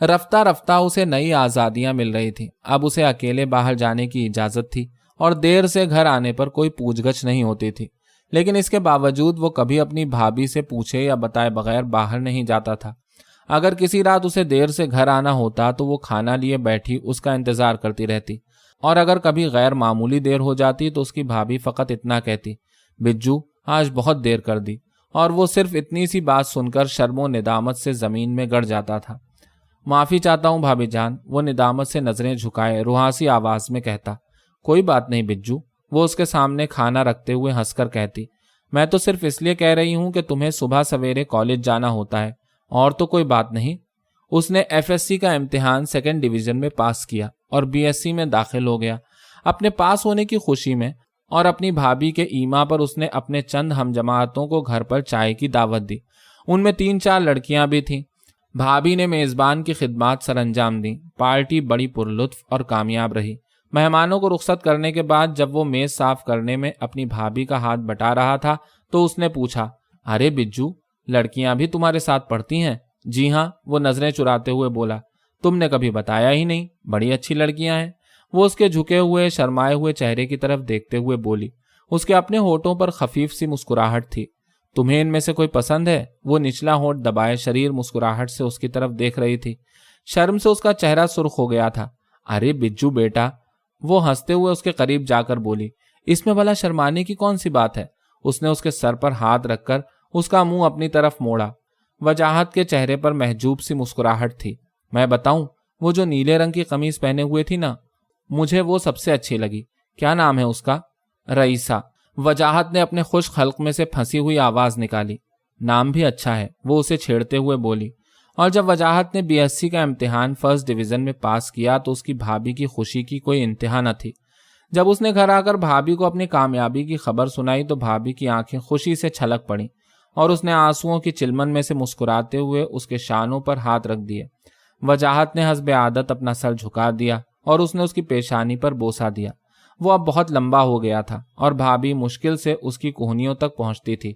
رفتہ رفتہ اسے نئی آزادیاں مل رہی تھی اب اسے اکیلے باہر جانے کی اجازت تھی اور دیر سے گھر آنے پر کوئی پوچھ گچھ نہیں ہوتی تھی۔ لیکن اس کے باوجود وہ کبھی اپنی بھابھی سے پوچھے یا بتائے بغیر باہر نہیں جاتا تھا۔ اگر کسی رات اسے دیر سے گھر آنا ہوتا تو وہ کھانا لیے بیٹھی اس کا انتظار کرتی رہتی۔ اور اگر کبھی غیر معمولی دیر ہو جاتی تو اس کی بھابھی فقط اتنا کہتی، بجو، آج بہت دیر کر دی۔ اور وہ صرف اتنی سی بات سن کر شرم و ندامت سے زمین میں گڑ جاتا تھا۔ معافی چاہتا ہوں بھابھی جان۔ وہ ندامت سے نظریں جھکائے روحاسی آواز میں کہتا، کوئی بات نہیں بجو۔ وہ اس کے سامنے کھانا رکھتے ہوئے ہنس کر کہتی، میں تو صرف اس لیے کہہ رہی ہوں کہ تمہیں صبح سویرے کالج جانا ہوتا ہے۔ اور تو کوئی بات نہیں۔ اس نے ایف ایس سی کا امتحان سیکنڈ ڈویژن میں پاس کیا اور بی ایس سی میں داخل ہو گیا۔ اپنے پاس ہونے کی خوشی میں اور اپنی بھابھی کے ایما پر اس نے اپنے چند ہم جماعتوں کو گھر پر چائے کی دعوت دی۔ ان میں تین چار لڑکیاں بھی تھیں۔ بھابھی نے میزبان کی خدمات سر انجام دی پارٹی بڑی پر لطف اور کامیاب رہی۔ مہمانوں کو رخصت کرنے کے بعد جب وہ میز صاف کرنے میں اپنی بھابھی کا ہاتھ بٹا رہا تھا تو اس نے پوچھا، ارے بجو لڑکیاں بھی تمہارے ساتھ پڑھتی ہیں۔ جی ہاں وہ نظریں چراتے ہوئے بولا، تم نے کبھی بتایا ہی نہیں، بڑی اچھی لڑکیاں ہیں۔ وہ اس کے جھکے ہوئے، شرمائے ہوئے چہرے کی طرف دیکھتے ہوئے بولی، اس کے اپنے ہوٹوں پر خفیف سی مسکراہٹ تھی۔ تمہیں ان میں سے کوئی پسند ہے؟ وہ نچلا ہوٹ دبائے شریر مسکراہٹ سے اس کی طرف دیکھ رہی تھی۔ شرم سے اس کا چہرہ سرخ ہو گیا تھا۔ ارے بجو بیٹا۔ وہ ہنستے ہوئے اس کے قریب جا کر بولی، اس میں بھلا شرمانے کی کون سی بات ہے؟ اس نے اس کے سر پر ہاتھ رکھ کر اس کا منہ اپنی طرف موڑا۔ وجاہت کے چہرے پر محجوب سی مسکراہٹ تھی۔ میں بتاؤں، وہ جو نیلے رنگ کی قمیض پہنے ہوئے تھی نا، مجھے وہ سب سے اچھی لگی۔ کیا نام ہے اس کا؟ رئیسا وجاہت نے اپنے خوش خلق میں سے پھنسی ہوئی آواز نکالی۔ نام بھی اچھا ہے، وہ اسے چھیڑتے ہوئے بولی۔ اور جب وجاہت نے بی ایس سی کا امتحان فرسٹ ڈویژن میں پاس کیا تو اس کی بھابھی کی خوشی کی کوئی انتہا نہ تھی۔ جب اس نے گھر آ کر بھابھی کو اپنی کامیابی کی خبر سنائی تو بھابھی کی آنکھیں خوشی سے چھلک پڑی اور اس نے آنسوؤں کی چلمن میں سے مسکراتے ہوئے اس کے شانوں پر ہاتھ رکھ دیے۔ وجاہت نے حسب عادت اپنا سر جھکا دیا اور اس نے اس کی پیشانی پر بوسا دیا۔ وہ اب بہت لمبا ہو گیا تھا اور بھابھی مشکل سے اس کی کوہنیوں تک پہنچتی تھی۔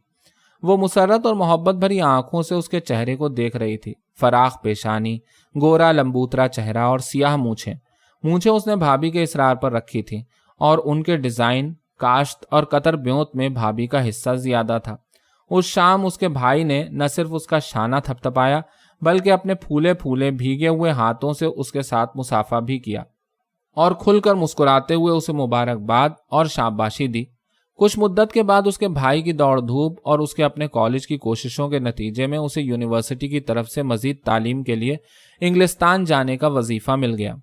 وہ مسرت اور محبت بھری آنکھوں سے اس کے چہرے کو دیکھ رہی تھی۔ فراخ پیشانی، گورا لمبوترا چہرہ اور سیاہ مونچھیں۔ مونچھیں اس نے بھابھی کے اسرار پر رکھی تھی اور ان کے ڈیزائن، کاشت اور قطر بیوت میں بھابھی کا حصہ زیادہ تھا۔ اس شام اس کے بھائی نے نہ صرف اس کا شانہ تھپتھپایا بلکہ اپنے پھولے پھولے بھیگے ہوئے ہاتھوں سے اس کے ساتھ مسافہ بھی کیا اور کھل کر مسکراتے ہوئے اسے مبارکباد اور شاباشی دی۔ کچھ مدت کے بعد اس کے بھائی کی دوڑ دھوپ اور اس کے اپنے کالج کی کوششوں کے نتیجے میں اسے یونیورسٹی کی طرف سے مزید تعلیم کے لیے انگلستان جانے کا وظیفہ مل گیا۔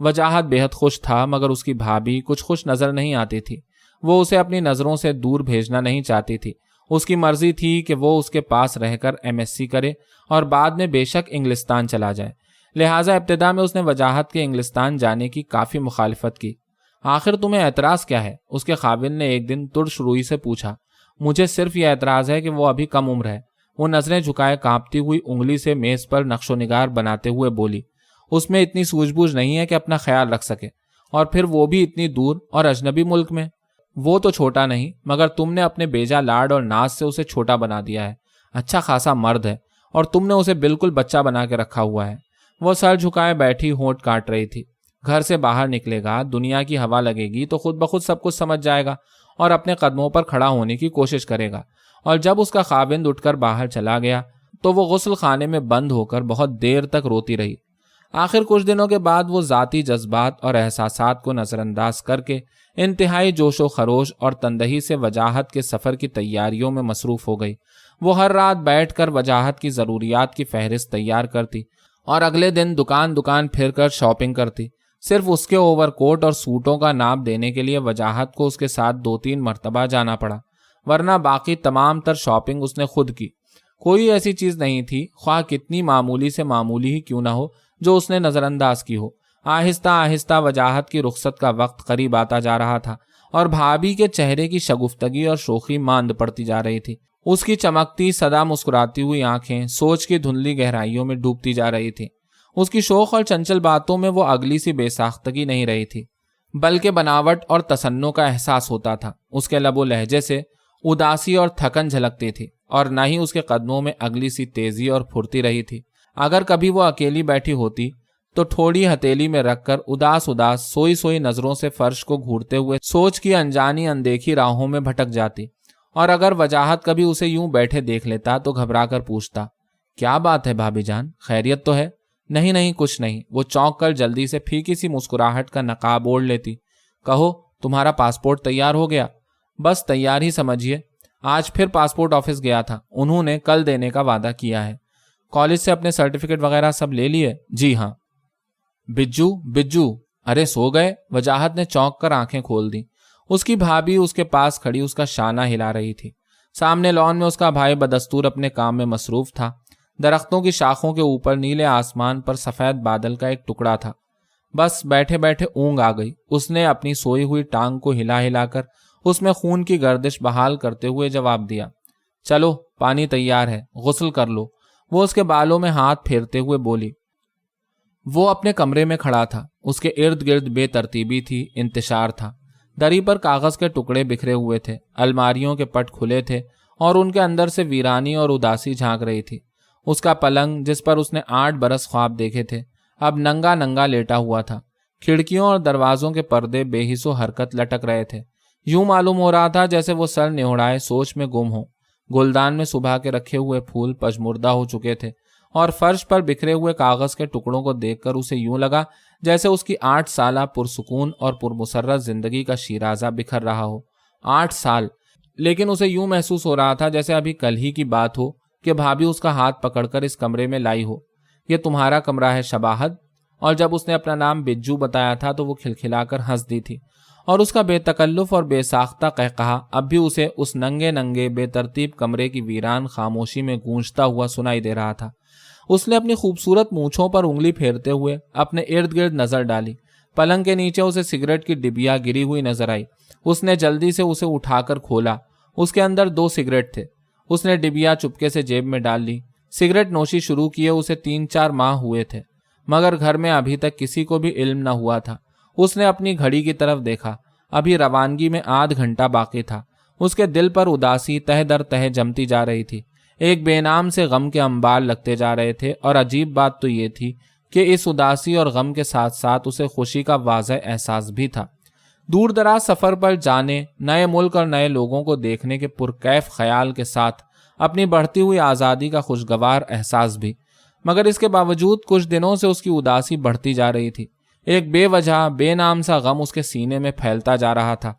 وجاہت بےحد خوش تھا، مگر اس کی بھابھی کچھ خوش نظر نہیں آتی تھی۔ وہ اسے اپنی نظروں سے دور بھیجنا نہیں چاہتی تھی۔ اس کی مرضی تھی کہ وہ اس کے پاس رہ کر ایم ایس سی کرے اور بعد میں بے شک انگلستان چلا جائے۔ لہٰذا ابتدا میں اس نے وجاہت کے انگلستان جانے کی کافی مخالفت کی۔ آخر تمہیں اعتراض کیا ہے؟ اس کے قابل نے ایک دن ترش روئی سے پوچھا۔ مجھے صرف یہ اعتراض ہے کہ وہ ابھی کم عمر ہے۔ وہ نظریں جھکائے کانپتی ہوئی انگلی سے میز پر نقش و نگار بناتے ہوئے بولی۔ اس میں اتنی سوجھ بوجھ نہیں ہے کہ اپنا خیال رکھ سکے۔ اور پھر وہ بھی اتنی دور اور اجنبی ملک میں؟ وہ تو چھوٹا نہیں، مگر تم نے اپنے بیجا لاڈ اور ناز سے اسے چھوٹا بنا دیا ہے۔ اچھا خاصا مرد ہے اور تم نے اسے بالکل بچہ بنا کے رکھا ہوا ہے۔ وہ سر جھکائے بیٹھی ہونٹ کاٹ رہی تھی۔ گھر سے باہر نکلے گا، دنیا کی ہوا لگے گی تو خود بخود سب کچھ سمجھ جائے گا اور اپنے قدموں پر کھڑا ہونے کی کوشش کرے گا۔ اور جب اس کا خابند اٹھ کر باہر چلا گیا تو وہ غسل خانے میں بند ہو کر بہت دیر تک روتی رہی۔ آخر کچھ دنوں کے بعد وہ ذاتی جذبات اور احساسات کو نظر انداز کر کے انتہائی جوش و خروش اور تندہی سے وجاہت کے سفر کی تیاریوں میں مصروف ہو گئی۔ وہ ہر رات بیٹھ کر وجاہت کی ضروریات کی فہرست تیار کرتی اور اگلے دن دکان دکان پھر کر شاپنگ کرتی۔ صرف اس کے اوور کوٹ اور سوٹوں کا ناپ دینے کے لیے وجاہت کو اس کے ساتھ دو تین مرتبہ جانا پڑا، ورنہ باقی تمام تر شاپنگ اس نے خود کی۔ کوئی ایسی چیز نہیں تھی، خواہ کتنی معمولی سے معمولی ہی کیوں نہ ہو، جو اس نے نظر انداز کی ہو۔ آہستہ آہستہ وجاہت کی رخصت کا وقت قریب آتا جا رہا تھا اور بھابھی کے چہرے کی شگفتگی اور شوخی ماند پڑتی جا رہی تھی۔ اس کی چمکتی سدا مسکراتی ہوئی آنکھیں سوچ کی دھندلی گہرائیوں میں ڈوبتی جا رہی تھی۔ اس کی شوق اور چنچل باتوں میں وہ اگلی سی بے ساختگی نہیں رہی تھی، بلکہ بناوٹ اور تسنوں کا احساس ہوتا تھا۔ اس کے لب و لہجے سے اداسی اور تھکن جھلکتی تھی اور نہ ہی اس کے قدموں میں اگلی سی تیزی اور پھرتی رہی تھی۔ اگر کبھی وہ اکیلی بیٹھی ہوتی تو تھوڑی ہتیلی میں رکھ کر اداس اداس سوئی سوئی نظروں سے فرش کو گھورتے ہوئے سوچ کی انجانی اندیکھی راہوں میں بھٹک جاتی۔ اور اگر وجاہت کبھی اسے یوں بیٹھے دیکھ لیتا تو گھبرا کر پوچھتا، کیا بات ہے بھابھی جان؟ خیریت تو ہے؟ نہیں نہیں، کچھ نہیں۔ وہ چونک کر جلدی سے پھیکی سی مسکراہٹ کا نقاب اوڑھ لیتی۔ کہو، تمہارا پاسپورٹ تیار ہو گیا؟ بس، تیار ہی سمجھیے۔ آج پھر پاسپورٹ آفس گیا تھا۔ انہوں نے کل دینے کا وعدہ کیا ہے۔ کالج سے اپنے سرٹیفکیٹ وغیرہ سب لے لیے؟ جی ہاں۔ بجو بجو ارے سو گئے وجاہت نے چونک کر آنکھیں کھول دی اس کی بھابھی اس کے پاس کھڑی اس کا شانہ ہلا رہی تھی سامنے لان میں اس کا بھائی بدستور اپنے کام میں مصروف تھا درختوں کی شاخوں کے اوپر نیلے آسمان پر سفید بادل کا ایک ٹکڑا تھا بس بیٹھے بیٹھے اونگ آ گئی اس نے اپنی سوئی ہوئی ٹانگ کو ہلا ہلا کر اس میں خون کی گردش بحال کرتے ہوئے جواب دیا چلو پانی تیار ہے غسل کر لو وہ اس کے بالوں میں ہاتھ پھیرتے ہوئے بولی وہ اپنے کمرے میں کھڑا تھا۔ اس کے ارد گرد بے ترتیبی تھی، انتشار تھا۔ دری پر کاغذ کے ٹکڑے بکھرے ہوئے تھے، الماریوں کے پٹ کھلے تھے اور ان کے اندر سے ویرانی اور اداسی جھانک رہی تھی۔ اس کا پلنگ، جس پر اس نے آٹھ برس خواب دیکھے تھے، اب ننگا ننگا لیٹا ہوا تھا۔ کھڑکیوں اور دروازوں کے پردے بے حص و حرکت لٹک رہے تھے۔ یوں معلوم ہو رہا تھا جیسے وہ سر نہڑائے سوچ میں گم ہو گلدان میں صبح کے رکھے ہوئے پھول پجمردہ ہو چکے تھے۔ اور فرش پر بکھرے ہوئے کاغذ کے ٹکڑوں کو دیکھ کر اسے یوں لگا جیسے اس کی آٹھ سالہ پرسکون اور پرمسرت زندگی کا شیرازہ بکھر رہا ہو۔ آٹھ سال۔ لیکن اسے یوں محسوس ہو رہا تھا جیسے ابھی کل ہی کی بات ہو کہ بھابھی اس کا ہاتھ پکڑ کر اس کمرے میں لائی ہو۔ یہ تمہارا کمرہ ہے شباہد اور جب اس نے اپنا نام بجو بتایا تھا تو وہ کھلکھلا کر ہنس دی تھی۔ اور اس کا بے تکلف اور بے ساختہ کہا، اب بھی اسے اس ننگے ننگے بے ترتیب کمرے کی ویران خاموشی میں گونجتا ہوا سنائی دے رہا تھا۔ اس نے اپنی خوبصورت مونچھوں پر انگلی پھیرتے ہوئے اپنے ارد گرد نظر ڈالی۔ پلنگ کے نیچے اسے سگریٹ کی ڈبیا گری ہوئی نظر آئی۔ اس نے جلدی سے اسے اٹھا کر کھولا۔ اس کے اندر دو سگریٹ تھے۔ اس نے ڈبیا چپکے سے جیب میں ڈال لی۔ سگریٹ نوشی شروع کیے اسے تین چار ماہ ہوئے تھے۔ مگر گھر میں ابھی تک کسی کو بھی علم نہ ہوا تھا۔ اس نے اپنی گھڑی کی طرف دیکھا۔ ابھی روانگی میں آدھ گھنٹہ باقی تھا۔ اس کے دل پر اداسی تہ در تہ جمتی جا رہی تھی۔ ایک بے نام سے غم کے امبال لگتے جا رہے تھے اور عجیب بات تو یہ تھی کہ اس اداسی اور غم کے ساتھ ساتھ اسے خوشی کا واضح احساس بھی تھا۔ دور دراز سفر پر جانے، نئے ملک اور نئے لوگوں کو دیکھنے کے پرکیف خیال کے ساتھ اپنی بڑھتی ہوئی آزادی کا خوشگوار احساس بھی۔ مگر اس کے باوجود کچھ دنوں سے اس کی اداسی بڑھتی جا رہی تھی۔ ایک بے وجہ، بے نام سا غم اس کے سینے میں پھیلتا جا رہا تھا۔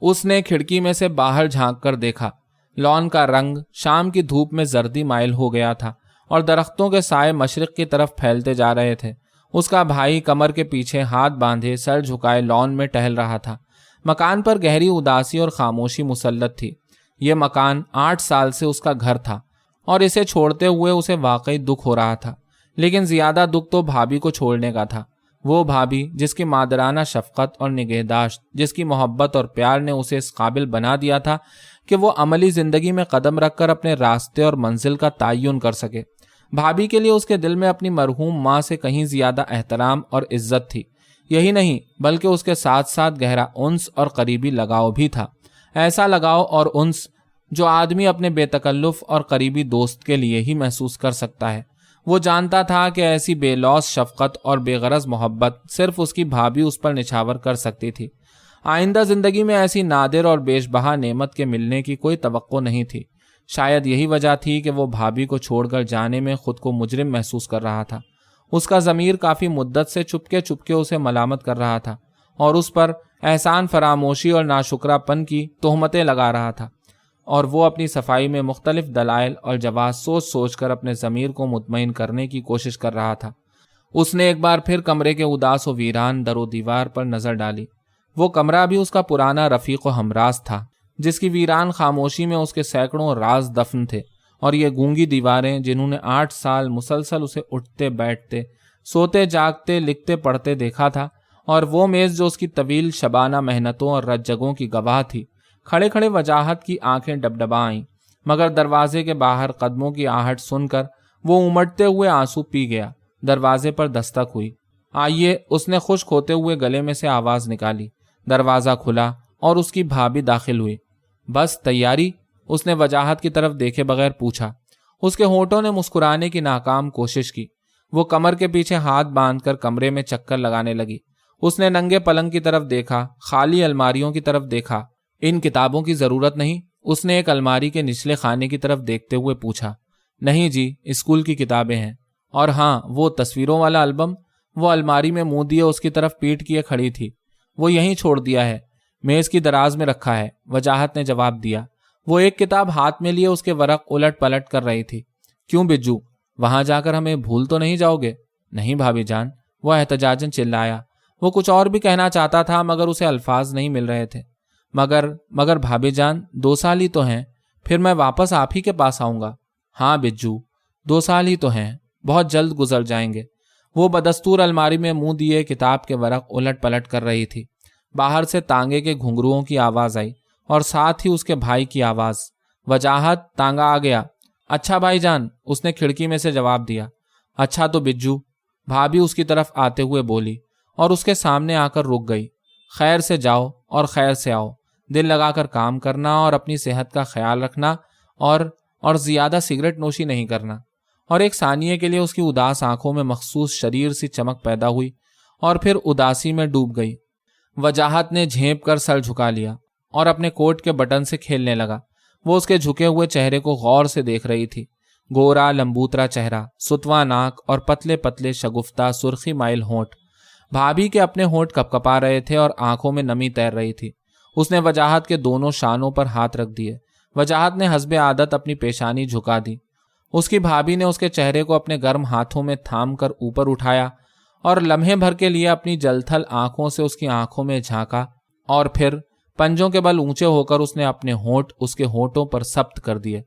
اس نے کھڑکی میں سے باہر جھانک کر دیکھا۔ لان کا رنگ شام کی دھوپ میں زردی مائل ہو گیا تھا اور درختوں کے سائے مشرق کی طرف پھیلتے جا رہے تھے۔ اس کا بھائی کمر کے پیچھے ہاتھ باندھے سر جھکائے لان میں ٹہل رہا تھا۔ مکان پر گہری اداسی اور خاموشی مسلط تھی۔ یہ مکان آٹھ سال سے اس کا گھر تھا اور اسے چھوڑتے ہوئے اسے واقعی دکھ ہو رہا تھا۔ لیکن زیادہ دکھ تو بھابھی کو چھوڑنے کا تھا۔ وہ بھابھی جس کی مادرانہ شفقت اور نگہداشت، جس کی محبت اور پیار نے اسے اس قابل بنا دیا تھا کہ وہ عملی زندگی میں قدم رکھ کر اپنے راستے اور منزل کا تعین کر سکے۔ بھابھی کے لیے اس کے دل میں اپنی مرحوم ماں سے کہیں زیادہ احترام اور عزت تھی۔ یہی نہیں، بلکہ اس کے ساتھ ساتھ گہرا انس اور قریبی لگاؤ بھی تھا۔ ایسا لگاؤ اور انس جو آدمی اپنے بے تکلف اور قریبی دوست کے لیے ہی محسوس کر سکتا ہے۔ وہ جانتا تھا کہ ایسی بے لوس شفقت اور بے غرض محبت صرف اس کی بھابھی اس پر نچھاور کر سکتی تھی۔ آئندہ زندگی میں ایسی نادر اور بیش بہا نعمت کے ملنے کی کوئی توقع نہیں تھی۔ شاید یہی وجہ تھی کہ وہ بھابھی کو چھوڑ کر جانے میں خود کو مجرم محسوس کر رہا تھا۔ اس کا ضمیر کافی مدت سے چپکے چپکے اسے ملامت کر رہا تھا اور اس پر احسان فراموشی اور ناشکرا پن کی تہمتیں لگا رہا تھا اور وہ اپنی صفائی میں مختلف دلائل اور جواز سوچ سوچ کر اپنے ضمیر کو مطمئن کرنے کی کوشش کر رہا تھا۔ اس نے ایک بار پھر کمرے کے اداس و ویران در و دیوار پر نظر ڈالی۔ وہ کمرہ بھی اس کا پرانا رفیق و ہمراز تھا، جس کی ویران خاموشی میں اس کے سینکڑوں راز دفن تھے اور یہ گونگی دیواریں جنہوں نے آٹھ سال مسلسل اسے اٹھتے بیٹھتے، سوتے جاگتے، لکھتے پڑھتے دیکھا تھا اور وہ میز جو اس کی طویل شبانہ محنتوں اور رج جگوں کی گواہ تھی۔ کھڑے کھڑے وجاہت کی آنکھیں ڈب ڈبا آئیں، مگر دروازے کے باہر قدموں کی آہٹ سن کر وہ امٹتے ہوئے آنسو پی گیا، دروازے پر دستک ہوئی۔ آئیے، اس نے خشک ہوتے ہوئے گلے میں سے آواز نکالی۔ دروازہ کھلا اور اس کی بھابھی داخل ہوئی۔ بس تیاری، اس نے وجاہت کی طرف دیکھے بغیر پوچھا۔ اس کے ہونٹوں نے مسکرانے کی ناکام کوشش کی۔ وہ کمر کے پیچھے ہاتھ باندھ کر کمرے میں چکر لگانے لگی۔ اس نے ننگے پلنگ کی طرف دیکھا، خالی الماریوں کی طرف دیکھا۔ ان کتابوں کی ضرورت نہیں، اس نے ایک الماری کے نچلے خانے کی طرف دیکھتے ہوئے پوچھا۔ نہیں جی اسکول کی کتابیں ہیں۔ اور ہاں وہ تصویروں والا البم، وہ الماری میں منہ دیے اس کی طرف پیٹ کیے کھڑی تھی۔ وہ یہیں چھوڑ دیا ہے، میز کی دراز میں رکھا ہے، وجاہت نے جواب دیا۔ وہ ایک کتاب ہاتھ میں لیے اس کے ورق الٹ پلٹ کر رہی تھی۔ کیوں بجو؟ وہاں جا کر ہمیں بھول تو نہیں جاؤ گے؟ نہیں بھابھی جان، وہ احتجاجن چلایا۔ وہ کچھ اور بھی کہنا چاہتا تھا، مگر اسے الفاظ نہیں مل رہے تھے۔ مگر مگر بھابھی جان، دو سال ہی تو ہیں، پھر میں واپس آپ ہی کے پاس آؤں گا۔ ہاں بجو، دو سال ہی تو ہیں، بہت جلد گزر جائیں گے۔ وہ بدستور الماری میں منہ دیے کتاب کے ورق الٹ پلٹ کر رہی تھی۔ باہر سے تانگے کے گھنگروؤں کی آواز آئی اور ساتھ ہی اس کے بھائی کی آواز۔ وجاہت، تانگا آ گیا۔ اچھا بھائی جان، اس نے کھڑکی میں سے جواب دیا۔ اچھا تو بجو۔ بھابھی اس کی طرف آتے ہوئے بولی اور اس کے سامنے آ کر رک گئی۔ خیر سے جاؤ اور خیر سے آؤ۔ دل لگا کر کام کرنا اور اپنی صحت کا خیال رکھنا اور اور زیادہ سگریٹ نوشی نہیں کرنا۔ اور ایک ثانیے کے لیے اس کی اداس آنکھوں میں مخصوص شریر سی چمک پیدا ہوئی اور پھر اداسی میں ڈوب گئی۔ وجاہت نے جھیپ کر سر جھکا لیا اور اپنے کوٹ کے بٹن سے کھیلنے لگا۔ وہ اس کے جھکے ہوئے چہرے کو غور سے دیکھ رہی تھی۔ گورا، لمبوترا چہرہ ستوا ناک اور پتلے پتلے شگفتہ سرخی مائل ہونٹ۔ بھابھی کے اپنے ہونٹ کپ کپا رہے تھے اور آنکھوں میں نمی تیر رہی تھی۔ اس نے وجاہت کے دونوں شانوں پر ہاتھ رکھ دیے۔ وجاہت نے حسب عادت اپنی پیشانی جھکا دی۔ اس کی بھابھی نے اس کے چہرے کو اپنے گرم ہاتھوں میں تھام کر اوپر اٹھایا اور لمحے بھر کے لیے اپنی جلتھل آنکھوں سے اس کی آنکھوں میں جھانکا اور پھر پنجوں کے بل اونچے ہو کر اس نے اپنے ہونٹ اس کے ہونٹوں پر سبت کر دیے۔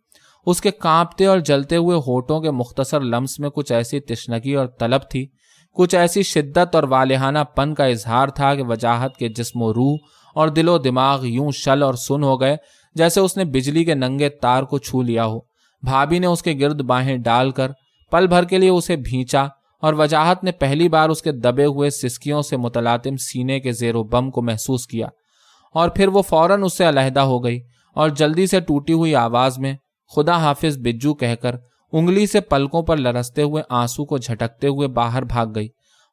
اس کے کانپتے اور جلتے ہوئے ہوٹوں کے مختصر لمس میں کچھ ایسی تشنگی اور طلب تھی، کچھ ایسی شدت اور والہانہ پن کا اظہار تھا کہ وجاہت کے جسم و روح اور دل و دماغ یوں شل اور سن ہو گئے جیسے اس نے بجلی کے ننگے تار کو چھو لیا ہو۔ بھابھی نے اس کے گرد باہیں ڈال کر پل بھر کے لیے اسے بھینچا اور وجاہت نے پہلی بار اس کے دبے ہوئے سسکیوں سے متلاطم سینے کے زیر و بم کو محسوس کیا اور پھر وہ فوراً اس سے علیحدہ ہو گئی اور جلدی سے ٹوٹی ہوئی آواز میں خدا حافظ بجو کہہ کر انگلی سے پلکوں پر لرستے ہوئے آنسو کو جھٹکتے ہوئے باہر بھاگ گئی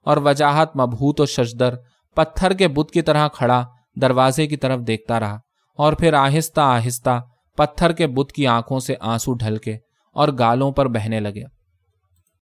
اور وجاہت مبہوت و شجدر پتھر کے بت کی طرح کھڑا دروازے کی طرف دیکھتا رہا اور پھر آہستہ آہستہ پتھر کے بت کی آنکھوں سے آنسو ڈھل کے اور گالوں پر بہنے لگے۔